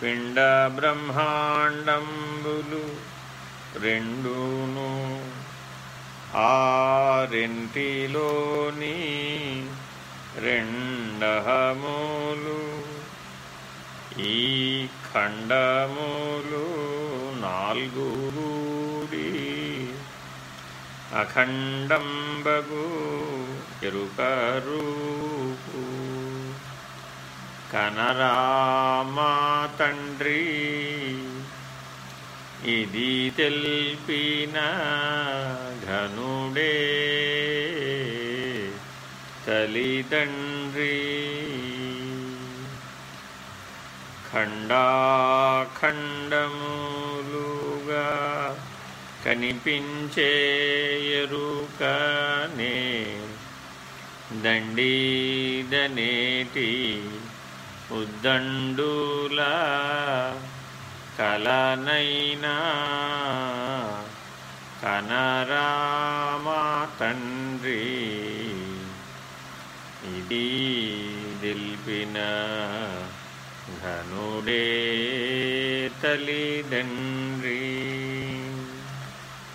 పిండ బ్రహ్మాండంబులు రెండును ఆరింటిలోని రెండహములు ఈ ఖండములు నాల్గుడి అఖండంబగు ఎరుకరూపు కనరామా తండ్రి. ఇది తెల్పిన ఘనుడే. తల్లిదండ్రి. ఖండాఖండములుగా కనిపించే ఎరుకనే. దండీదనేటి ఉద్దండులా కలనైనా కనరామా తండ్రి ఇది దిల్పిన ఘనుడే తల్లిదండ్రి.